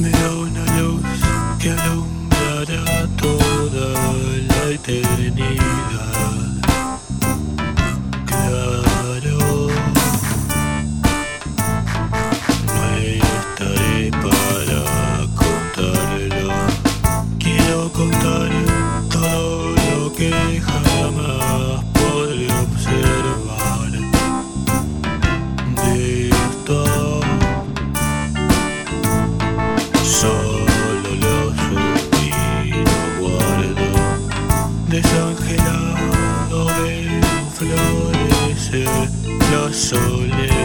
me da una luz que alumbrará toda la eternidad. desangelado de florecer, eh, la soledad.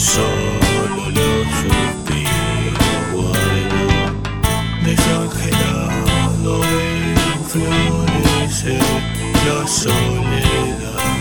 Solo los suspiros desangelado en florecer la soledad.